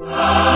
Ah.